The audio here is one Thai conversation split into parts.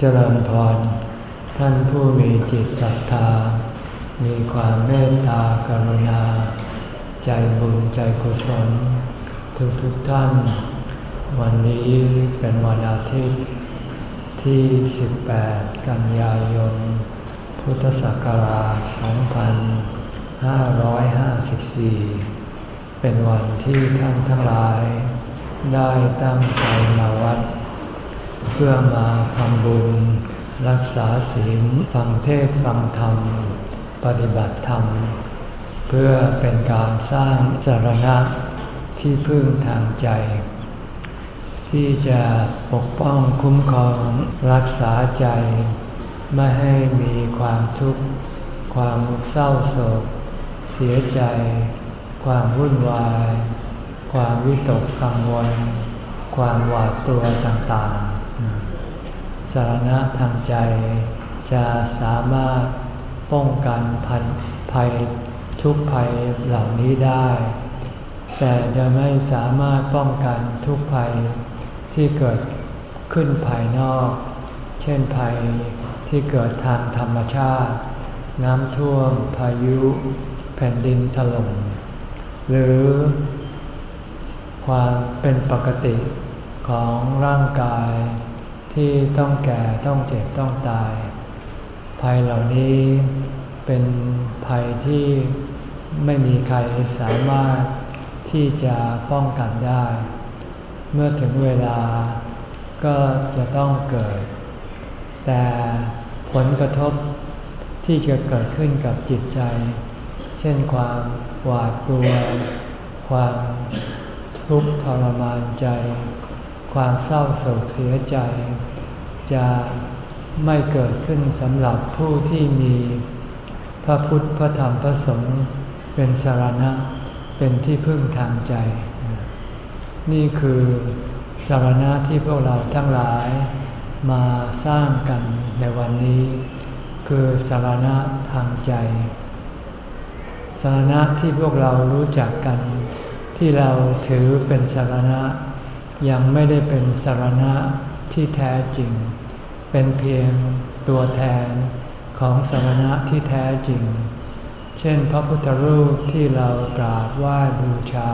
เจริญพร ท่านผู้มีจิตศรัทธา มีความเมตตากรุณา ใจบุญใจกุศล ทุกทุกท่าน วันนี้เป็นวันอาทิตย์ ที่ 18 กันยายน พุทธศักราช 2554 เป็นวันที่ท่านทั้งหลาย ได้ตั้งใจมาวัด เพื่อมาทำบุญ รักษาศีลฟังเทศฟังธรรม ปฏิบัติธรรม เพื่อเป็นการสร้างจรณะที่พึ่งทางใจ ที่จะปกป้องคุ้มครองรักษาใจ ไม่ให้มีความทุกข์ ความเศร้าโศก เสียใจ ความวุ่นวาย ความวิตกกังวลความหวาดกลัวต่าง สารณะทางใจ จะสามารถป้องกันพันภัยทุกภัยเหล่านี้ได้ แต่จะไม่สามารถป้องกันทุกภัยที่เกิดขึ้นภายนอก เช่นภัยที่เกิดทางธรรมชาติ น้ำท่วม พายุ แผ่นดินถล่ม หรือความเป็นปกติของร่างกาย ที่ต้องแก่ต้องเจ็บต้องตาย ภัยเหล่านี้เป็นภัยที่ไม่มีใครสามารถที่จะป้องกันได้ เมื่อถึงเวลาก็จะต้องเกิด แต่ผลกระทบที่จะเกิดขึ้นกับจิตใจ เช่นความหวาดกลัว ความทุกข์ทรมานใจ ความเศร้าโศกเสียใจ จะไม่เกิดขึ้นสำหรับผู้ที่มีพระพุทธพระธรรมพระสงฆ์เป็นสารณะเป็นที่พึ่งทางใจ นี่คือสารณะที่พวกเราทั้งหลายมาสร้างกันในวันนี้ คือสารณะทางใจ สารณะที่พวกเรารู้จักกัน ที่เราถือเป็นสารณะ ยังไม่ได้เป็นสารณะที่แท้จริง เป็นเพียงตัวแทนของสารณะที่แท้จริง เช่น พระพุทธรูปที่เรากราบไหว้บูชา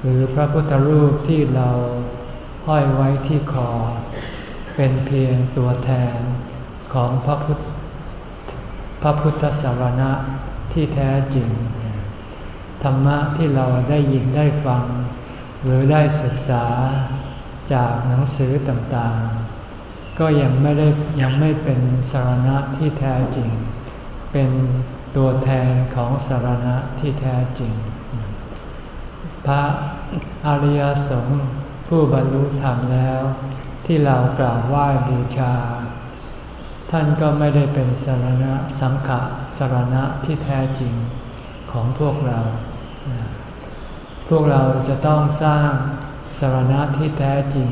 หรือพระพุทธรูปที่เราห้อยไว้ที่คอ เป็นเพียงตัวแทนของพระพุทธพระพุทธสารณะที่แท้จริง ธรรมะที่เราได้ยินได้ฟัง หรือได้ศึกษาจากหนังสือต่างๆ ก็ยังไม่ได้ยังไม่เป็นสารณะที่แท้จริง เป็นตัวแทนของสารณะที่แท้จริง พระอริยสงฆ์ผู้บรรลุธรรมแล้ว ที่เรากราบไหว้บูชา ท่านก็ไม่ได้เป็นสารณะสังฆะสารณะที่แท้จริงของพวกเรา วกเราจะต้องสร้างสารณะที่แท้จริง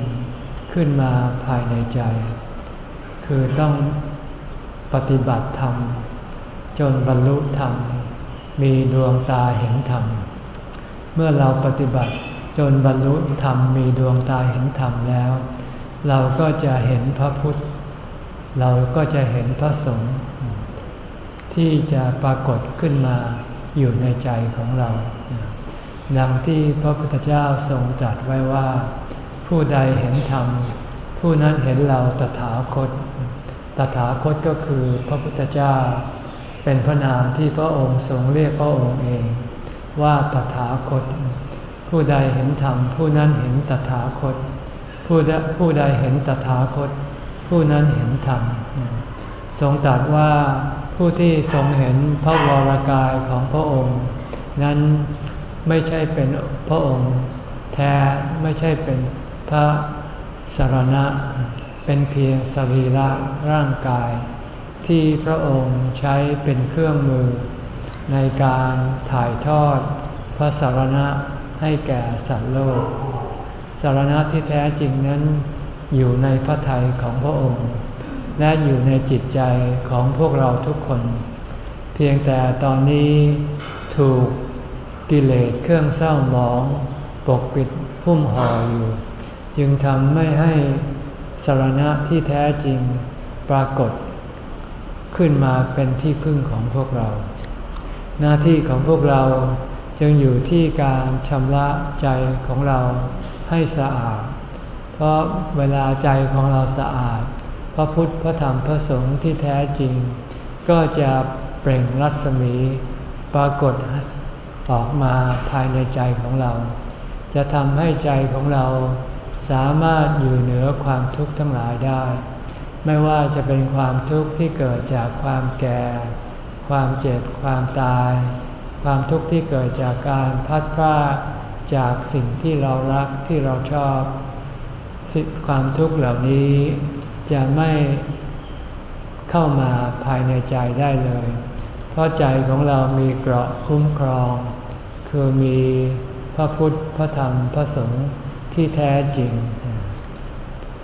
ขึ้นมาภายในใจ คือต้องปฏิบัติธรรม จนบรรลุธรรม มีดวงตาเห็นธรรม เมื่อเราปฏิบัติจนบรรลุธรรมมีดวงตาเห็นธรรมแล้ว เราก็จะเห็นพระพุทธ เราก็จะเห็นพระสงฆ์ที่จะปรากฏขึ้นมาอยู่ในใจของเรา ดังที่พระพุทธเจ้าทรงตรัสไว้ว่า ผู้ใดเห็นธรรม ผู้นั้นเห็นเราตถาคต ตถาคตก็คือพระพุทธเจ้า เป็นพระนามที่พระองค์ทรงเรียกพระองค์เอง ว่าตถาคต ผู้ใดเห็นธรรม ผู้นั้นเห็นตถาคต ผู้ใดผู้ใดเห็นตถาคต ผู้นั้นเห็นธรรม ทรงตรัสว่าผู้ที่ทรงเห็นพระวรากายของพระองค์ นั้น ไม่ใช่เป็นพระองค์แท้ไม่ใช่เป็นพระสารณะ เป็นเพียงสรีระร่างกาย ที่พระองค์ใช้เป็นเครื่องมือ ในการถ่ายทอดพระสารณะให้แก่สัตว์โลก สารณะที่แท้จริงนั้นอยู่ในพระทัยของพระองค์ และอยู่ในจิตใจของพวกเราทุกคน เพียงแต่ตอนนี้ถูก กิเลสเครื่องเศร้าหมอง ปกปิดพุ่มห่ออยู่ จึงทำไม่ให้สารณะที่แท้จริงปรากฏ ขึ้นมาเป็นที่พึ่งของพวกเรา หน้าที่ของพวกเราจึงอยู่ที่การชำระใจของเราให้สะอาด เพราะเวลาใจของเราสะอาด พระพุทธพระธรรมพระสงฆ์ที่แท้จริง ก็จะเปล่งรัศมีปรากฏ ออกมาภายในใจของเรา จะทำให้ใจของเราสามารถอยู่เหนือความทุกข์ทั้งหลายได้ ไม่ว่าจะเป็นความทุกข์ที่เกิดจากความแก่ ความเจ็บ ความตาย ความทุกข์ที่เกิดจากการพัดพลาดจากสิ่งที่เรารักที่เราชอบความทุกข์เหล่านี้จะไม่เข้ามาภายในใจได้เลย เพราะใจของเรามีเกราะคุ้มครอง คือมีพระพุทธพระธรรมพระสงฆ์ที่แท้จริง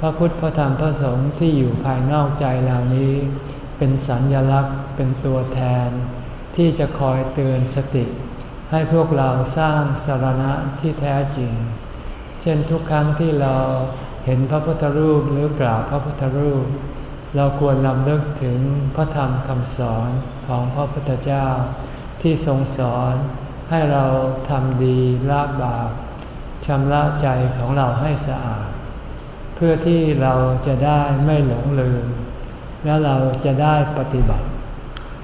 พระพุทธพระธรรมพระสงฆ์ที่อยู่ภายนอกใจเหล่านี้ เป็นสัญญลักษณ์เป็นตัวแทน ที่จะคอยเตือนสติ ให้พวกเราสร้างสารณะที่แท้จริง เช่นทุกครั้งที่เราเห็นพระพุทธรูปหรือกราบพระพุทธรูป เราควรลำลึกถึงพระธรรมคำสอนของพระพุทธเจ้าที่ทรงสอน ให้เราทำดีละบาปชำระใจของเราให้สะอาด เพื่อที่เราจะได้ไม่หลงลืม แล้วเราจะได้ปฏิบัติ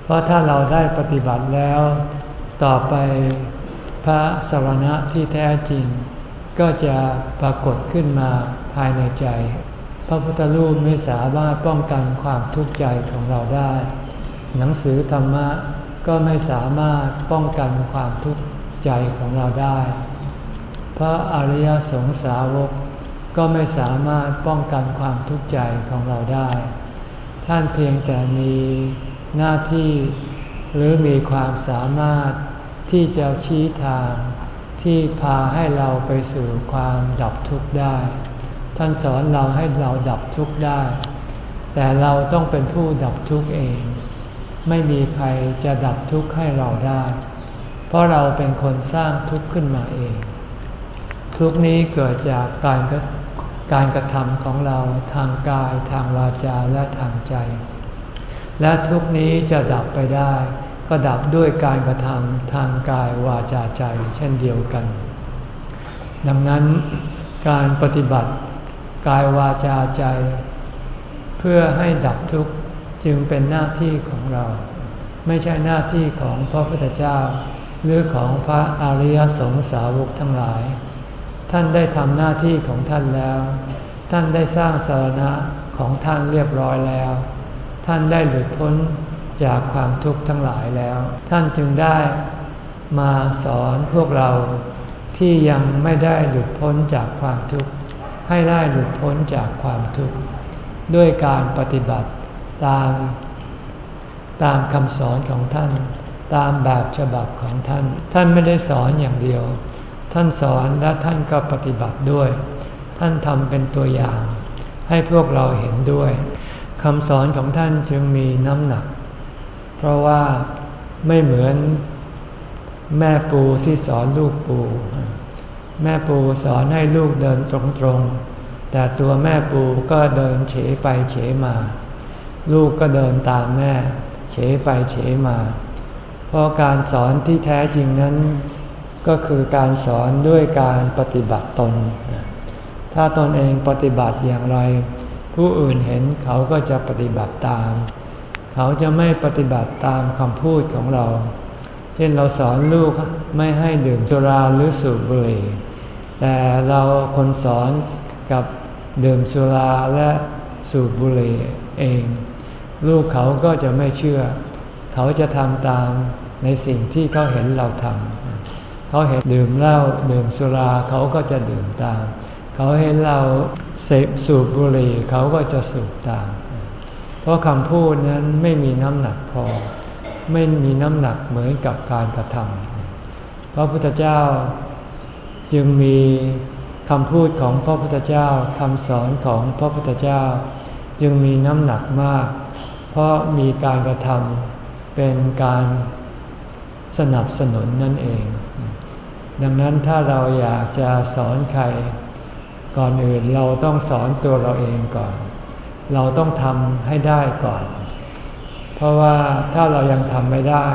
เพราะถ้าเราได้ปฏิบัติแล้ว ต่อไปพระสรณะที่แท้จริง ก็จะปรากฏขึ้นมาภายในใจ พระพุทธรูปไม่สามารถป้องกันความทุกข์ใจของเราได้ หนังสือธรรมะ ก็ไม่สามารถป้องกันความทุกข์ใจของเราได้ พระอริยสงสาวกก็ไม่สามารถป้องกันความทุกข์ใจของเราได้ ท่านเพียงแต่มีหน้าที่หรือมีความสามารถที่จะชี้ทาง ที่พาให้เราไปสู่ความดับทุกข์ได้ ท่านสอนเราให้เราดับทุกข์ได้ แต่เราต้องเป็นผู้ดับทุกข์เอง ไม่มีใครจะดับทุกข์ให้เราได้ เพราะเราเป็นคนสร้างทุกข์ขึ้นมาเอง ทุกนี้เกิดจากการการกระทำของเราทางกายทางวาจาและทางใจ และทุกนี้จะดับไปได้ ก็ดับด้วยการกระทำทางกายวาจาใจเช่นเดียวกัน ดังนั้นการปฏิบัติกายวาจาใจ เพื่อให้ดับทุกข์ จึงเป็นหน้าที่ของเรา ไม่ใช่หน้าที่ของพระพุทธเจ้า หรือของพระอริยสงสาวกทั้งหลาย ท่านได้ทำหน้าที่ของท่านแล้ว ท่านได้สร้างสารณะของท่านเรียบร้อยแล้ว ท่านได้หลุดพ้นจากความทุกข์ทั้งหลายแล้ว ท่านจึงได้มาสอนพวกเราที่ยังไม่ได้หลุดพ้นจากความทุกข์ให้ได้หลุดพ้นจากความทุกข์ด้วยการปฏิบัติ ตาม ตามคำสอนของท่าน ตามแบบฉบับของท่าน ท่านไม่ได้สอนอย่างเดียว ท่านสอนและท่านก็ปฏิบัติด้วย ท่านทำเป็นตัวอย่าง ให้พวกเราเห็นด้วยคำสอนของท่านจึงมีน้ำหนัก เพราะว่าไม่เหมือนแม่ปูที่สอนลูกปู แม่ปูสอนให้ลูกเดินตรงๆ แต่ตัวแม่ปูก็เดินเฉไปเฉมา ลูกก็เดินตามแม่ เฉไปเฉมา เพราะการสอนที่แท้จริงนั้น ก็คือการสอนด้วยการปฏิบัติตน ถ้าตนเองปฏิบัติอย่างไร ผู้อื่นเห็นเขาก็จะปฏิบัติตาม เขาจะไม่ปฏิบัติตามคำพูดของเรา เช่นเราสอนลูกไม่ให้ดื่มสุราหรือสูบบุหรี่แต่เราคนสอนกับดื่มสุราและสูบบุหรี่เอง ลูกเขาก็จะไม่เชื่อ เขาจะทำตามในสิ่งที่เขาเห็นเราทำเขาเห็นดื่มเหล้าดื่มสุราเขาก็จะดื่มตาม เขาเห็นเราเสพสูบบุหรี่เขาก็จะสูบตาม เพราะคำพูดนั้นไม่มีน้ำหนักพอ ไม่มีน้ำหนักเหมือนกับการกระทำพระพุทธเจ้าจึงมีคำพูดของพระพุทธเจ้าคำสอนของพระพุทธเจ้า จึงมีน้ำหนักมาก เพราะมีการกระทำเป็นการสนับสนุนนั่นเอง ดังนั้นถ้าเราอยากจะสอนใคร ก่อนอื่นเราต้องสอนตัวเราเองก่อน เราต้องทำให้ได้ก่อน เพราะว่าถ้าเรายังทำไม่ได้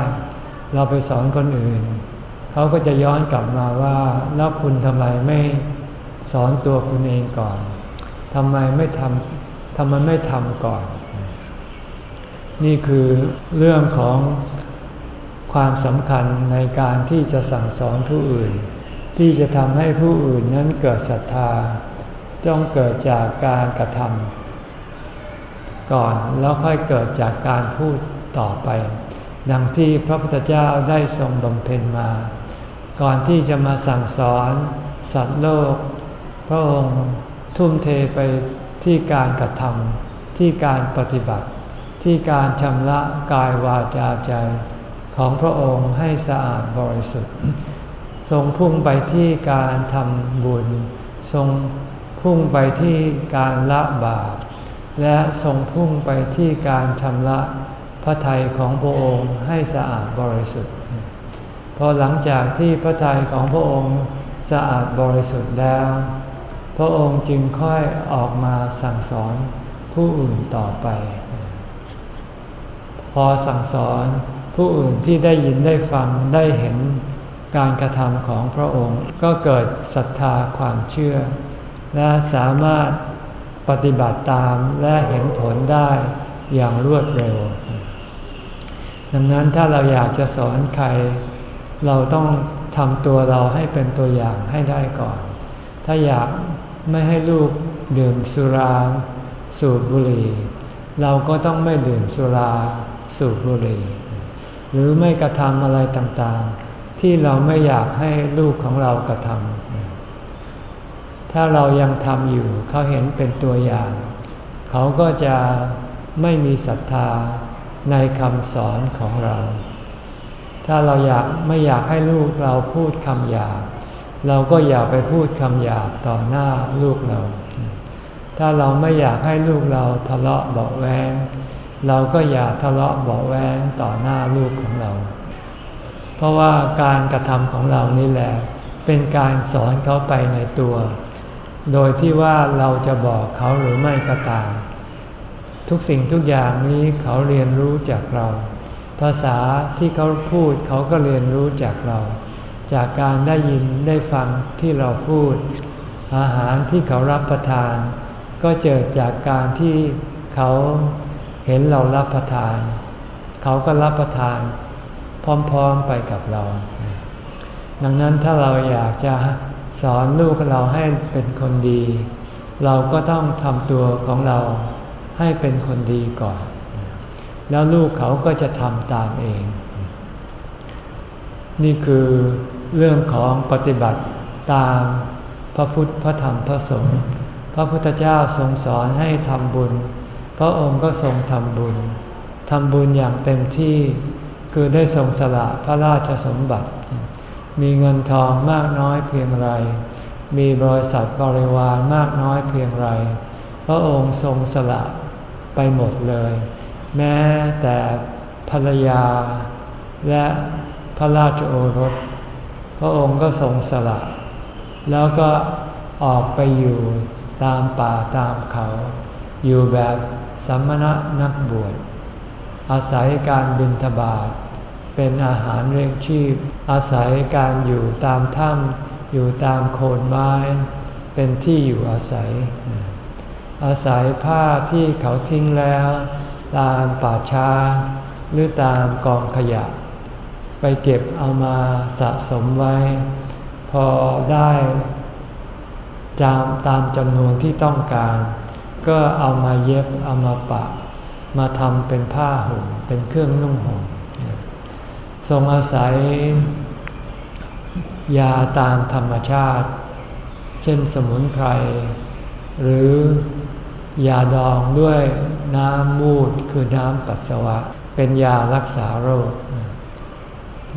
เราไปสอนคนอื่น เขาก็จะย้อนกลับมาว่า แล้วคุณทำไมไม่สอนตัวคุณเองก่อนทำไมไม่ทำทำไมไม่ทำก่อน นี่คือเรื่องของความสำคัญในการที่จะสั่งสอนผู้อื่น ที่จะทำให้ผู้อื่นนั้นเกิดศรัทธาต้องเกิดจากการกระทำก่อนแล้วค่อยเกิดจากการพูดต่อไป ดังที่พระพุทธเจ้าได้ทรงบำเพ็ญมา ก่อนที่จะมาสั่งสอนสัตว์โลก พระองค์ทุ่มเทไปที่การกระทำที่การปฏิบัติ ที่การชำระกายวาจาใจของพระองค์ให้สะอาดบริสุทธิ์ ทรงพุ่งไปที่การทำบุญ ทรงพุ่งไปที่การละบาปและทรงพุ่งไปที่การชำระพระทัยของพระองค์ให้สะอาดบริสุทธิ์ พอหลังจากที่พระทัยของพระองค์สะอาดบริสุทธิ์แล้ว พระองค์จึงค่อยออกมาสั่งสอนผู้อื่นต่อไป พอสั่งสอนผู้อื่นที่ได้ยินได้ฟังได้เห็นการกระทำของพระองค์ ก็เกิดศรัทธาความเชื่อ และสามารถปฏิบัติตามและเห็นผลได้อย่างรวดเร็ว ดังนั้นถ้าเราอยากจะสอนใคร เราต้องทำตัวเราให้เป็นตัวอย่างให้ได้ก่อน ถ้าอยากไม่ให้ลูกดื่มสุรา สูบบุหรี่ เราก็ต้องไม่ดื่มสุรา สูบบุหรี่หรือไม่กระทำอะไรต่างๆ ที่เราไม่อยากให้ลูกของเรากระทำถ้าเรายังทำอยู่เขาเห็นเป็นตัวอย่าง เขาก็จะไม่มีศรัทธาในคำสอนของเรา ถ้าเราอยากไม่อยากให้ลูกเราพูดคำหยาบเราก็อย่าไปพูดคำหยาบต่อหน้าลูกเรา ถ้าเราไม่อยากให้ลูกเราทะเลาะเบาแวง เราก็อย่าทะเลาะเบาแวงต่อหน้าลูกของเรา เพราะว่าการกระทำของเรานี่แหละ เป็นการสอนเขาไปในตัว โดยที่ว่าเราจะบอกเขาหรือไม่ก็ตาม ทุกสิ่งทุกอย่างนี้เขาเรียนรู้จากเรา ภาษาที่เขาพูดเขาก็เรียนรู้จากเรา จากการได้ยินได้ฟังที่เราพูด อาหารที่เขารับประทาน ก็เจอจากการที่เขา เห็นเรารับประทาน เขาก็รับประทานพร้อมๆไปกับเรา ดังนั้นถ้าเราอยากจะสอนลูกเราให้เป็นคนดี เราก็ต้องทำตัวของเราให้เป็นคนดีก่อน แล้วลูกเขาก็จะทำตามเอง นี่คือเรื่องของปฏิบัติตามพระพุทธพระธรรมพระสงฆ์พระพุทธเจ้าทรงสอนให้ทำบุญ พระองค์ก็ทรงทำบุญทำบุญอย่างเต็มที่คือได้ทรงสละพระราชสมบัติ มีเงินทองมากน้อยเพียงไร มีบริษัทบริวารมากน้อยเพียงไร พระองค์ทรงสละไปหมดเลย แม้แต่ภรรยาและพระราชโอรส พระองค์ก็ทรงสละ แล้วก็ออกไปอยู่ตามป่าตามเขา อยู่แบบ สัมมณะนักบวชอาศัยการบินทบาทเป็นอาหารเลี้ยงชีพ อาศัยการอยู่ตามถ้ำอยู่ตามโคนไม้ เป็นที่อยู่อาศัย อาศัยผ้าที่เขาทิ้งแล้ว ตามป่าช้า หรือตามกองขยะ ไปเก็บเอามาสะสมไว้ พอได้จามตามจำนวนที่ต้องการ ก็เอามาเย็บเอามาปะ มาทำเป็นผ้าห่มเป็นเครื่องนุ่งห่มทรงอาศัย ยาตามธรรมชาติ เช่นสมุนไพร หรือยาดองด้วยน้ำมูดคือน้ำปัสสาวะ เป็นยารักษาโรค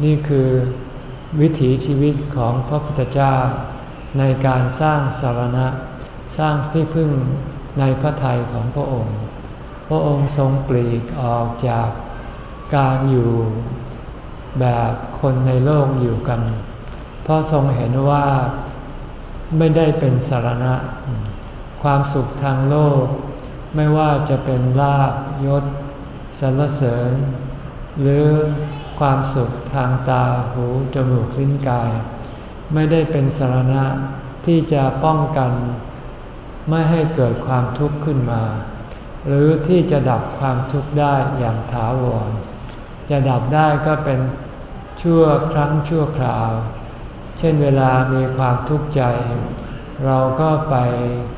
นี่คือวิถีชีวิตของพระพุทธเจ้าในการสร้างสารณะ สร้างที่พึ่ง ในพระทัยของพระองค์ พระองค์ทรงปลีกออกจากการอยู่แบบคนในโลกอยู่กัน เพราะทรงเห็นว่าไม่ได้เป็นสารณะ ความสุขทางโลก ไม่ว่าจะเป็นลาบยศสรรเสริญ หรือความสุขทางตาหูจมูกลิ้นกาย ไม่ได้เป็นสารณะที่จะป้องกัน ไม่ให้เกิดความทุกข์ขึ้นมา หรือที่จะดับความทุกข์ได้อย่างถาวร จะดับได้ก็เป็นชั่วครั้งชั่วคราว เช่นเวลามีความทุกข์ใจ เราก็ไป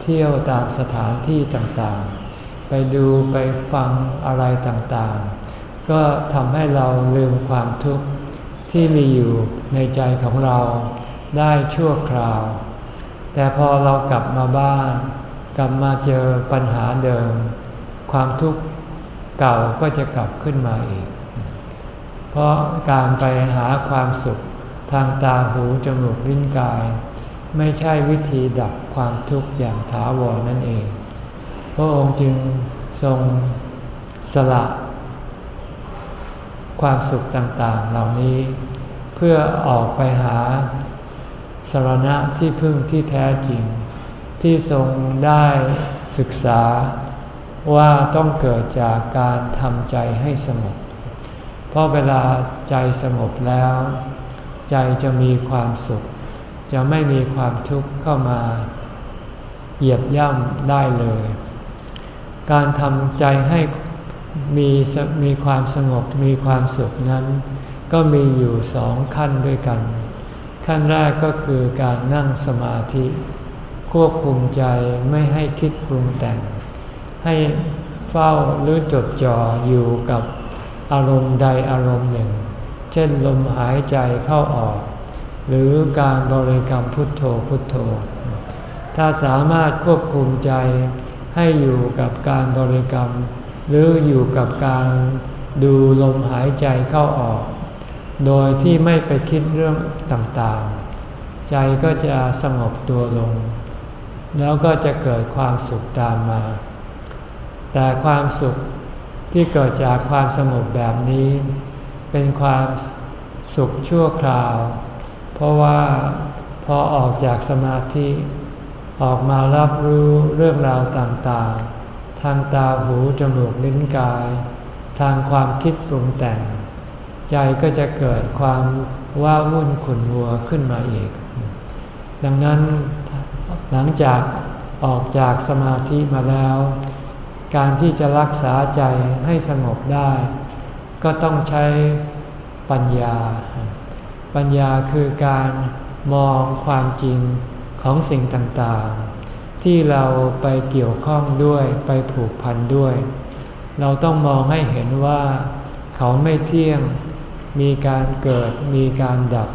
เที่ยวตามสถานที่ต่างๆ ไปดูไปฟังอะไรต่างๆ ก็ทำให้เราลืมความทุกข์ที่มีอยู่ในใจของเราได้ชั่วคราว แต่พอเรากลับมาบ้าน กลับมาเจอปัญหาเดิม ความทุกข์เก่าก็จะกลับขึ้นมาอีก เพราะการไปหาความสุขทางตาหูจมูกลิ้นกาย ไม่ใช่วิธีดับความทุกข์อย่างถาวรนั่นเอง พระองค์จึงทรงสละความสุขต่างๆเหล่านี้ เพื่อออกไปหา สารณะที่พึ่งที่แท้จริง ที่ทรงได้ศึกษาว่าต้องเกิดจากการทำใจให้สงบ เพราะเวลาใจสงบแล้ว ใจจะมีความสุข จะไม่มีความทุกข์เข้ามา เหยียบย่ำได้เลย การทำใจให้มีมีความสงบมีความสุขนั้น ก็มีอยู่สองขั้นด้วยกัน ขั้นแรกก็คือการนั่งสมาธิ ควบคุมใจไม่ให้คิดปรุงแต่ง ให้เฝ้าหรือจดจ่ออยู่กับอารมณ์ใดอารมณ์หนึ่ง เช่นลมหายใจเข้าออก หรือการบริกรรมพุทโธพุทโธ ถ้าสามารถควบคุมใจให้อยู่กับการบริกรรม หรืออยู่กับการดูลมหายใจเข้าออก โดยที่ไม่ไปคิดเรื่องต่างๆ ใจก็จะสงบตัวลง แล้วก็จะเกิดความสุขตามมา แต่ความสุขที่เกิดจากความสงบแบบนี้ เป็นความสุขชั่วคราว เพราะว่าพอออกจากสมาธิออกมารับรู้เรื่องราวต่างๆ ทางตาหูจมูกลิ้นกาย ทางความคิดปรุงแต่ง ใจก็จะเกิดความว่าวุ่นขุ่นมัวขึ้นมาอีก ดังนั้นหลังจากออกจากสมาธิมาแล้ว การที่จะรักษาใจให้สงบได้ ก็ต้องใช้ปัญญา ปัญญาคือการมองความจริงของสิ่งต่างๆ ที่เราไปเกี่ยวข้องด้วยไปผูกพันด้วย เราต้องมองให้เห็นว่าเขาไม่เที่ยง มีการเกิด มีการดับ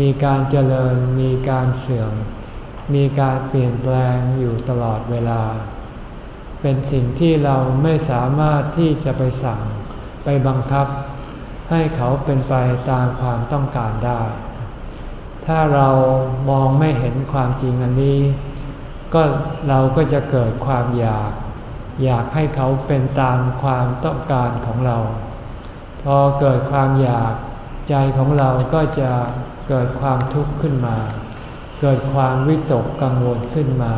มีการเจริญ มีการเสื่อม มีการเปลี่ยนแปลงอยู่ตลอดเวลา เป็นสิ่งที่เราไม่สามารถที่จะไปสั่งไปบังคับ ให้เขาเป็นไปตามความต้องการได้ ถ้าเรามองไม่เห็นความจริงอันนี้ ก็เราก็จะเกิดความอยาก อยากให้เขาเป็นตามความต้องการของเรา พอเกิดความอยากใจของเราก็จะเกิดความทุกข์ขึ้นมา เกิดความวิตกกังวลขึ้นมา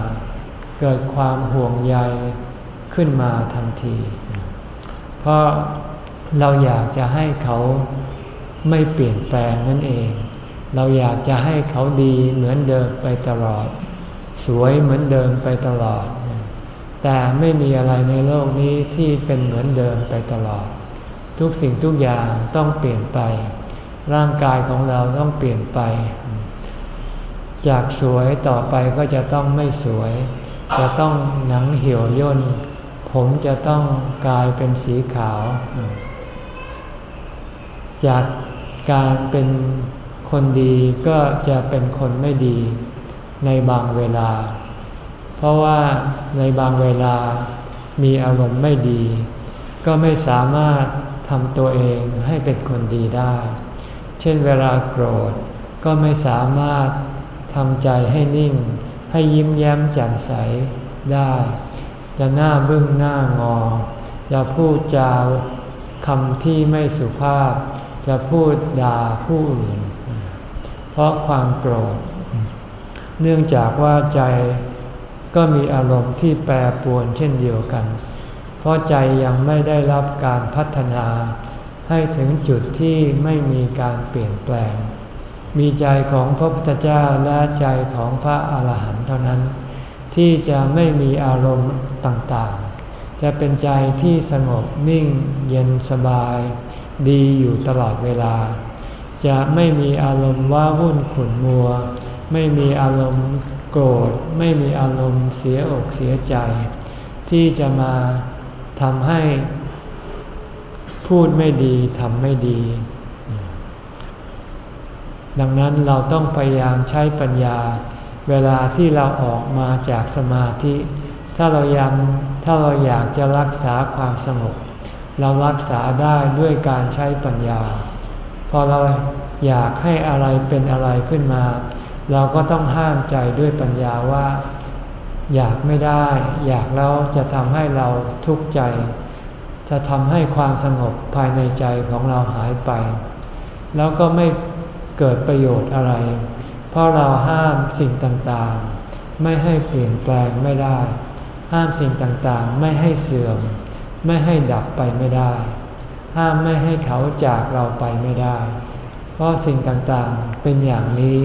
เกิดความห่วงใยขึ้นมาทันที เพราะเราอยากจะให้เขาไม่เปลี่ยนแปลงนั่นเอง เราอยากจะให้เขาดีเหมือนเดิมไปตลอด สวยเหมือนเดิมไปตลอด แต่ไม่มีอะไรในโลกนี้ที่เป็นเหมือนเดิมไปตลอด ทุกสิ่งทุกอย่างต้องเปลี่ยนไป ร่างกายของเราต้องเปลี่ยนไป จากสวยต่อไปก็จะต้องไม่สวย จะต้องหนังเหี่ยวย่น ผมจะต้องกลายเป็นสีขาว จากการเป็นคนดีก็จะเป็นคนไม่ดีในบางเวลา เพราะว่าในบางเวลามีอารมณ์ไม่ดี ก็ไม่สามารถ ทำตัวเองให้เป็นคนดีได้ เช่นเวลาโกรธก็ไม่สามารถทำใจให้นิ่ง ให้ยิ้มแย้มแจ่มใสได้ จะหน้าบึ้งหน้างอ จะพูดจาคำที่ไม่สุภาพ จะพูดด่าผู้อื่น เพราะความโกรธ เนื่องจากว่าใจก็มีอารมณ์ที่แปรปรวนเช่นเดียวกัน ราะใจยังไม่ได้รับการพัฒนา ให้ถึงจุดที่ไม่มีการเปลี่ยนแปลง มีใจของพระพุทธเจ้าและใจของพระอาหารหันต์เท่านั้น ที่จะไม่มีอารมณ์ต่างๆ จะเป็นใจที่สงบนิ่ง เย็นสบาย ดีอยู่ตลอดเวลา จะไม่มีอารมณ์ว้าวุ่นขุ่นมัว ไม่มีอารมณ์โกรธ ไม่มีอารมณ์เสียอกเสียใจ ที่จะมา ทำให้พูดไม่ดีทำไม่ดี ดังนั้นเราต้องพยายามใช้ปัญญา เวลาที่เราออกมาจากสมาธิ ถ้าเรายังถ้าเราอยากจะรักษาความสงบเรารักษาได้ด้วยการใช้ปัญญา พอเราอยากให้อะไรเป็นอะไรขึ้นมา เราก็ต้องห้ามใจด้วยปัญญาว่า อยากไม่ได้ อยากแล้วจะทำให้เราทุกข์ใจ จะทำให้ความสงบภายในใจของเราหายไป แล้วก็ไม่เกิดประโยชน์อะไร เพราะเราห้ามสิ่งต่างๆ ไม่ให้เปลี่ยนแปลงไม่ได้ ห้ามสิ่งต่างๆ ไม่ให้เสื่อม ไม่ให้ดับไปไม่ได้ ห้ามไม่ให้เขาจากเราไปไม่ได้ เพราะสิ่งต่างๆเป็นอย่างนี้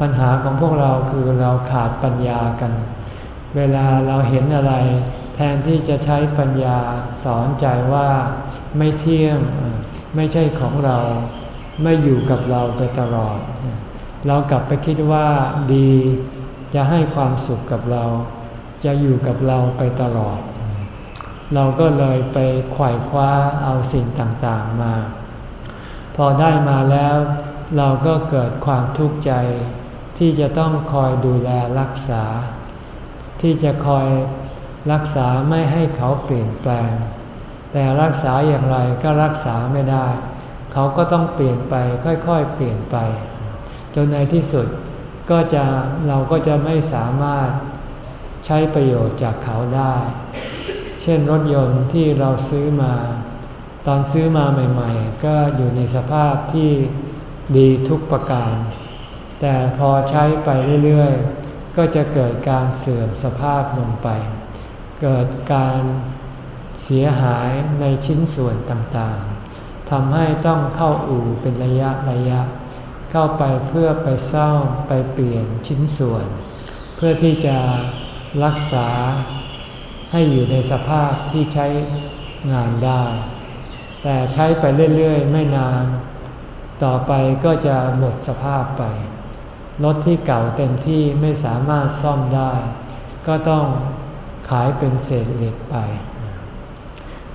ปัญหาของพวกเราคือเราขาดปัญญากัน เวลาเราเห็นอะไร แทนที่จะใช้ปัญญาสอนใจว่าไม่เที่ยงไม่ใช่ของเราไม่อยู่กับเราไปตลอด เรากลับไปคิดว่าดีจะให้ความสุขกับเรา จะอยู่กับเราไปตลอด เราก็เลยไปไขว่คว้าเอาสิ่งต่างๆมา พอได้มาแล้วเราก็เกิดความทุกข์ใจ ที่จะต้องคอยดูแลรักษา ที่จะคอยรักษาไม่ให้เขาเปลี่ยนแปลง แต่รักษาอย่างไรก็รักษาไม่ได้ เขาก็ต้องเปลี่ยนไปค่อยๆ เปลี่ยนไป จนในที่สุดก็จะเราก็จะไม่สามารถใช้ประโยชน์จากเขาได้ เช่นรถยนต์ที่เราซื้อมา ตอนซื้อมาใหม่ๆ ก็อยู่ในสภาพที่ดีทุกประการ แต่พอใช้ไปเรื่อยๆ ก็จะเกิดการเสื่อมสภาพลงไป เกิดการเสียหายในชิ้นส่วนต่างๆ ทำให้ต้องเข้าอู่เป็นระยะระยะ เข้าไปเพื่อไปซ่อมไปเปลี่ยนชิ้นส่วน เพื่อที่จะรักษาให้อยู่ในสภาพที่ใช้งานได้ แต่ใช้ไปเรื่อยๆ ไม่นาน ต่อไปก็จะหมดสภาพไป รถที่เก่าเต็มที่ไม่สามารถซ่อมได้ ก็ต้องขายเป็นเศษเหล็กไป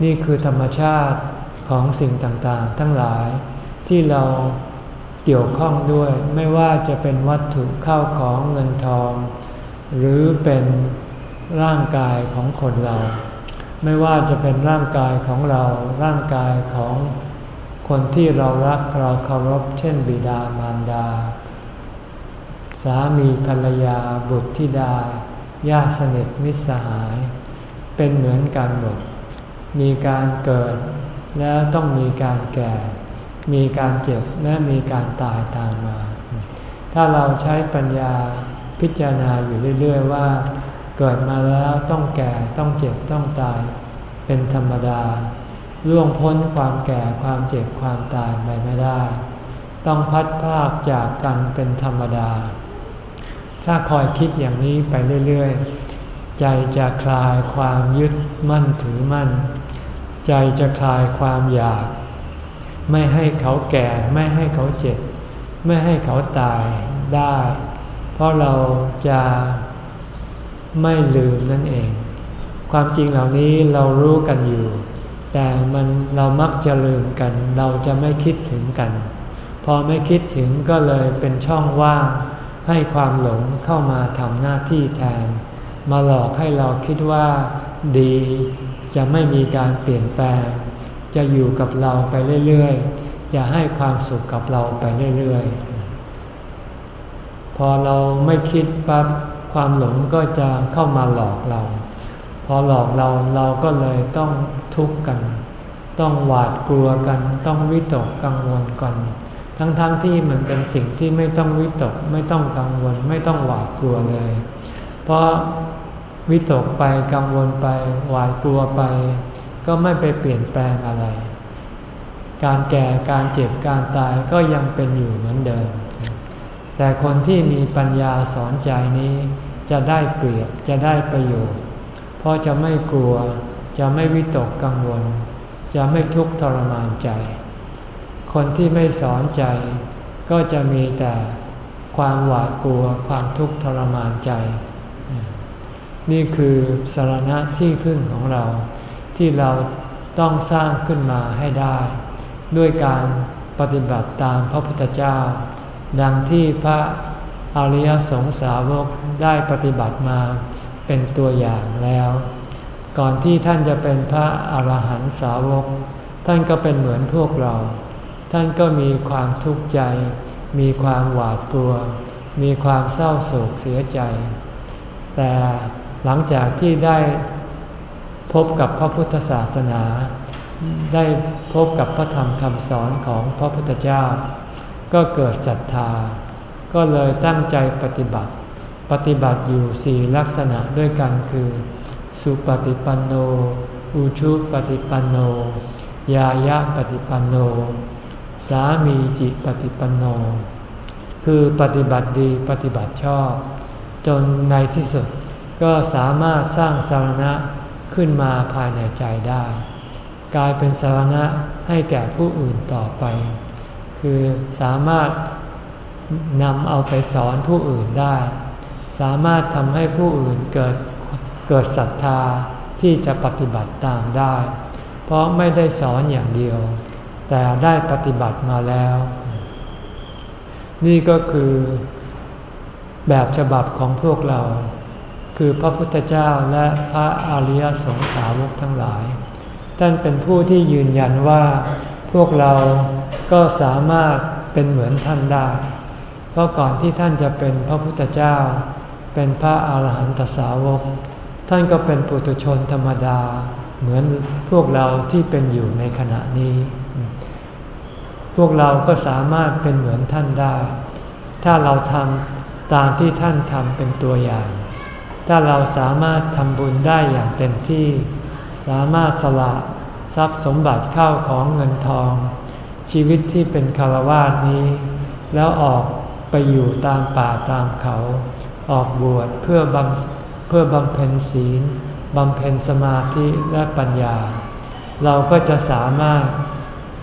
นี่คือธรรมชาติของสิ่งต่างๆ ทั้งหลายที่เราเกี่ยวข้องด้วยไม่ว่าจะเป็นวัตถุเข้าของเงินทอง หรือเป็นร่างกายของคนเรา ไม่ว่าจะเป็นร่างกายของเราร่างกายของคนที่เรารักเราเคารพเช่นบิดามารดา สามีภรรยาบุตรธิดาญาติสนิทมิตรสหาย เป็นเหมือนกันหมด มีการเกิดแล้วต้องมีการแก่ มีการเจ็บและมีการตายตามมา ถ้าเราใช้ปัญญาพิจารณาอยู่เรื่อย ๆ ว่า เกิดมาแล้วต้องแก่ต้องเจ็บต้องตาย เป็นธรรมดาล่วงพ้นความแก่ความเจ็บความตายไปไม่ได้ ต้องพัดภาคจากกันเป็นธรรมดา ถ้าคอยคิดอย่างนี้ไปเรื่อยๆ ใจจะคลายความยึดมั่นถือมั่น ใจจะคลายความอยาก ไม่ให้เขาแก่ไม่ให้เขาเจ็บ ไม่ให้เขาตายได้ เพราะเราจะไม่ลืมนั่นเอง ความจริงเหล่านี้เรารู้กันอยู่ แต่มันเรามักจะลืมกัน เราจะไม่คิดถึงกัน พอไม่คิดถึงก็เลยเป็นช่องว่าง ให้ความหลงเข้ามาทำหน้าที่แทน มาหลอกให้เราคิดว่าดีจะไม่มีการเปลี่ยนแปลง จะอยู่กับเราไปเรื่อยๆ จะให้ความสุขกับเราไปเรื่อยๆ พอเราไม่คิดปั๊บความหลงก็จะเข้ามาหลอกเรา พอหลอกเราเราก็เลยต้องทุกข์กัน ต้องหวาดกลัวกัน ต้องวิตกกังวลกัน ทั้งๆทที่มันเป็นสิ่งที่ไม่ต้องวิตกไม่ต้องกังวล ไม่ต้องหวาดกลัวเลย เพราะวิตกไปกังวลไปหวาดกลัวไป ก็ไม่ไปเปลี่ยนแปลงอะไร การแก่การเจ็บการตายก็ยังเป็นอยู่เหมือนเดิม แต่คนที่มีปัญญาสอนใจนี้จะได้เปรียบจะได้ประโยชน์ เพราะจะไม่กลัวจะไม่วิตกกังวล จะไม่ทุกข์ทรมานใจ คนที่ไม่สอนใจ ก็จะมีแต่ความหวาดกลัวความทุกข์ทรมานใจ นี่คือสารณะที่ขึ้นของเรา ที่เราต้องสร้างขึ้นมาให้ได้ ด้วยการปฏิบัติตามพระพุทธเจ้า ดังที่พระอริยสงสาวกได้ปฏิบัติมาเป็นตัวอย่างแล้ว ก่อนที่ท่านจะเป็นพระอรหันตสาวก ท่านก็เป็นเหมือนพวกเรา ท่านก็มีความทุกข์ใจ มีความหวาดกลัว มีความเศร้าโศกเสียใจ แต่หลังจากที่ได้พบกับพระพุทธศาสนา ได้พบกับพระธรรมคำสอนของพระพุทธเจ้า ก็เกิดศรัทธา ก็เลยตั้งใจปฏิบัติ ปฏิบัติอยู่สี่ลักษณะด้วยกันคือ สุปฏิปันโน อุชุปฏิปันโน ยายะปฏิปันโน สามีจิปฏิปันโน คือปฏิบัติดีปฏิบัติชอบ จนในที่สุดก็สามารถสร้างสารณะขึ้นมาภายในใจได้ กลายเป็นสารณะให้แก่ผู้อื่นต่อไป คือสามารถนำเอาไปสอนผู้อื่นได้ สามารถทำให้ผู้อื่นเกิดเกิดศรัทธาที่จะปฏิบัติตามได้ เพราะไม่ได้สอนอย่างเดียว แต่ได้ปฏิบัติมาแล้ว นี่ก็คือแบบฉบับของพวกเรา คือพระพุทธเจ้าและพระอริยสงสาวกทั้งหลาย ท่านเป็นผู้ที่ยืนยันว่าพวกเราก็สามารถเป็นเหมือนท่านได้ เพราะก่อนที่ท่านจะเป็นพระพุทธเจ้า เป็นพระอาหารหันตสาวก ท่านก็เป็นปุถุชนธรรมดา เหมือนพวกเราที่เป็นอยู่ในขณะนี้ พวกเราก็สามารถเป็นเหมือนท่านได้ ถ้าเราทำตามที่ท่านทำเป็นตัวอย่าง ถ้าเราสามารถทำบุญได้อย่างเต็มที่ สามารถสละทรัพย์สมบัติเข้าของเงินทอง ชีวิตที่เป็นคารวาสนี้ แล้วออกไปอยู่ตามป่าตามเขา ออกบวชเพื่อบำเพื่อบำเพ็ญศีลบำเพ็ญสมาธิและปัญญา เราก็จะสามารถ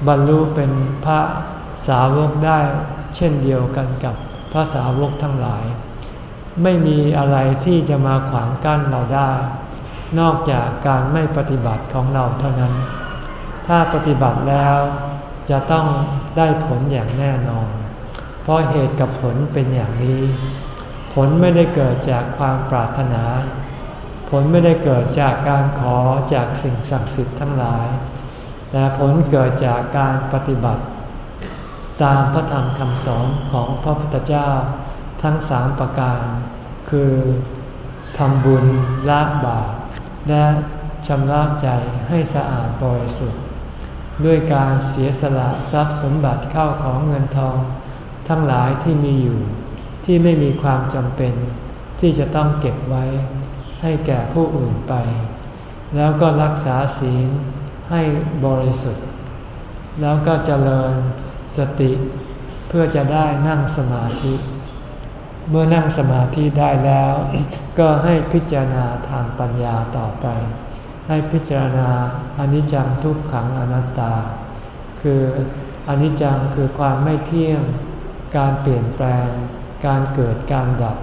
บรรลุเป็นพระสาวกได้เช่นเดียวกันกับพระสาวกทั้งหลาย ไม่มีอะไรที่จะมาขวางกั้นเราได้ นอกจากการไม่ปฏิบัติของเราเท่านั้น ถ้าปฏิบัติแล้วจะต้องได้ผลอย่างแน่นอน เพราะเหตุกับผลเป็นอย่างนี้ ผลไม่ได้เกิดจากความปรารถนา ผลไม่ได้เกิดจากการขอจากสิ่งศักดิ์สิทธิ์ทั้งหลาย แต่ผลเกิดจากการปฏิบัติ ตามพระธรรมคำสอนของพระพุทธเจ้าทั้งสามประการ คือทำบุญละบาปและชำระใจให้สะอาดบริสุทธิ์ ด้วยการเสียสละทรัพย์สมบัติเข้าของเงินทอง ทั้งหลายที่มีอยู่ ที่ไม่มีความจำเป็น ที่จะต้องเก็บไว้ ให้แก่ผู้อื่นไป แล้วก็รักษาศีล ให้บริสุทธิ์ แล้วก็เจริญสติ เพื่อจะได้นั่งสมาธิ เมื่อนั่งสมาธิได้แล้ว ก็ให้พิจารณาทางปัญญาต่อไป ให้พิจารณาอนิจจังทุกขังอนัตตา คืออนิจจังคือความไม่เที่ยง การเปลี่ยนแปลง การเกิดการดับ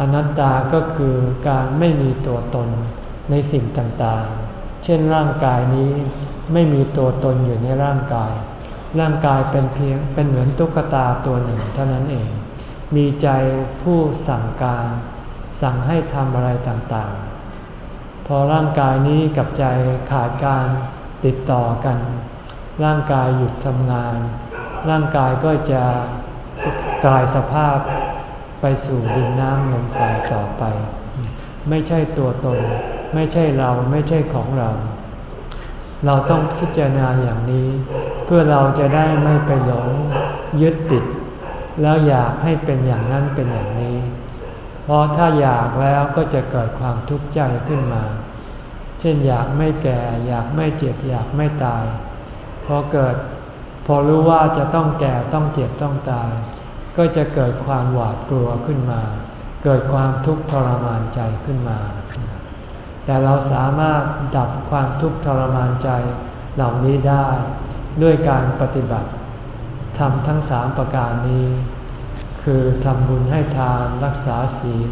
อนัตตาก็คือการไม่มีตัวตนในสิ่งต่างๆ เช่นร่างกายนี้ไม่มีตัวตนอยู่ในร่างกาย ร่างกายเป็นเพียงเป็นเหมือนตุ๊กตาตัวหนึ่งเท่านั้นเอง มีใจผู้สั่งการ สั่งให้ทำอะไรต่างๆ พอร่างกายนี้กับใจขาดการติดต่อกัน ร่างกายหยุดทำงาน ร่างกายก็จะกลายสภาพไปสู่ดินน้ำลมไฟต่อไป ไม่ใช่ตัวตน ไม่ใช่เราไม่ใช่ของเรา เราต้องพิจารณาอย่างนี้ เพื่อเราจะได้ไม่ไปหลงยึดติด แล้วอยากให้เป็นอย่างนั้นเป็นอย่างนี้ เพราะถ้าอยากแล้วก็จะเกิดความทุกข์ใจขึ้นมา เช่นอยากไม่แก่ อยากไม่เจ็บ อยากไม่ตาย พอเกิด พอรู้ว่าจะต้องแก่ต้องเจ็บต้องตาย ก็จะเกิดความหวาดกลัวขึ้นมาเกิดความทุกข์ทรมานใจขึ้นมา แต่เราสามารถดับความทุกข์ทรมานใจเหล่านี้ได้ด้วยการปฏิบัติทำทั้งสามประการนี้ คือทำบุญให้ทานรักษาศีล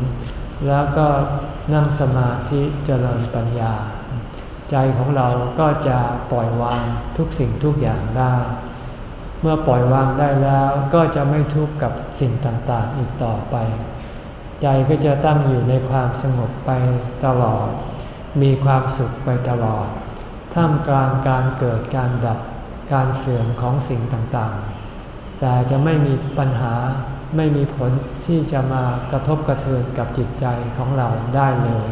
แล้วก็นั่งสมาธิเจริญปัญญา ใจของเราก็จะปล่อยวางทุกสิ่งทุกอย่างได้ เมื่อปล่อยวางได้แล้วก็จะไม่ทุกข์กับสิ่งต่างๆอีกต่อไป ใจก็จะตั้งอยู่ในความสงบไปตลอด มีความสุขไปตลอด ท่ามกลางการเกิดการดับการเสื่อมของสิ่งต่างๆ แต่จะไม่มีปัญหาไม่มีผลที่จะมากระทบกระเทือนกับจิตใจของเราได้เลย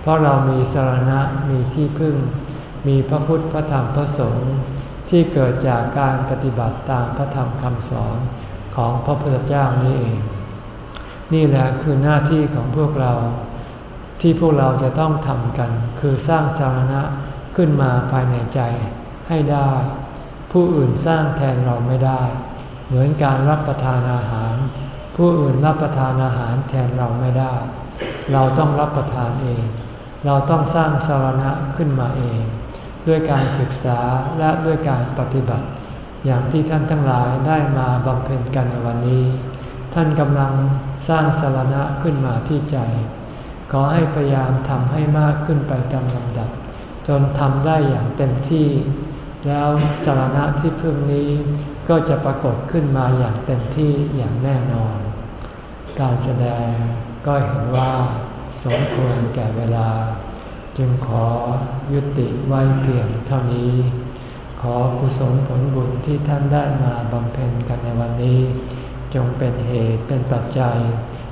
เพราะเรามีสรณะมีที่พึ่ง มีพระพุทธพระธรรมพระสงฆ์ที่เกิดจากการปฏิบัติตามพระธรรมคำสอนของพระพุทธเจ้านี่เอง นี่แหละคือหน้าที่ของพวกเรา ที่พวกเราจะต้องทำกัน คือสร้างสารณะขึ้นมาภายในใจให้ได้ ผู้อื่นสร้างแทนเราไม่ได้ เหมือนการรับประทานอาหาร ผู้อื่นรับประทานอาหารแทนเราไม่ได้ เราต้องรับประทานเอง เราต้องสร้างสารณะขึ้นมาเอง ด้วยการศึกษาและด้วยการปฏิบัติ อย่างที่ท่านทั้งหลายได้มาบำเพ็ญกันในวันนี้ ท่านกำลังสร้างสารณะขึ้นมาที่ใจ ขอให้พยายามทำให้มากขึ้นไปตามลำดับ จนทำได้อย่างเต็มที่ แล้วสารณะที่พึ่งนี้ก็จะปรากฏขึ้นมาอย่างเต็มที่อย่างแน่นอน การแสดงก็เห็นว่าสมควรแก่เวลา จึงขอยุติไว้เพียงเท่านี้ ขอกุศลผลบุญที่ท่านได้มาบำเพ็ญกันในวันนี้ จงเป็นเหตุเป็นปัจจัย